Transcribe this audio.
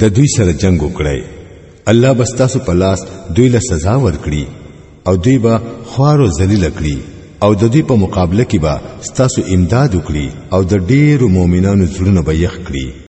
د دوی سره جنگ وکړي الله بستاسو په لاس دوی له سزا ورکړي او دوی به خوارو ذلیل کړي او د دوی په مقابله کې به ستاسو امداد وکړي او د ډیرو مؤمنانو زړونه به یخ کړي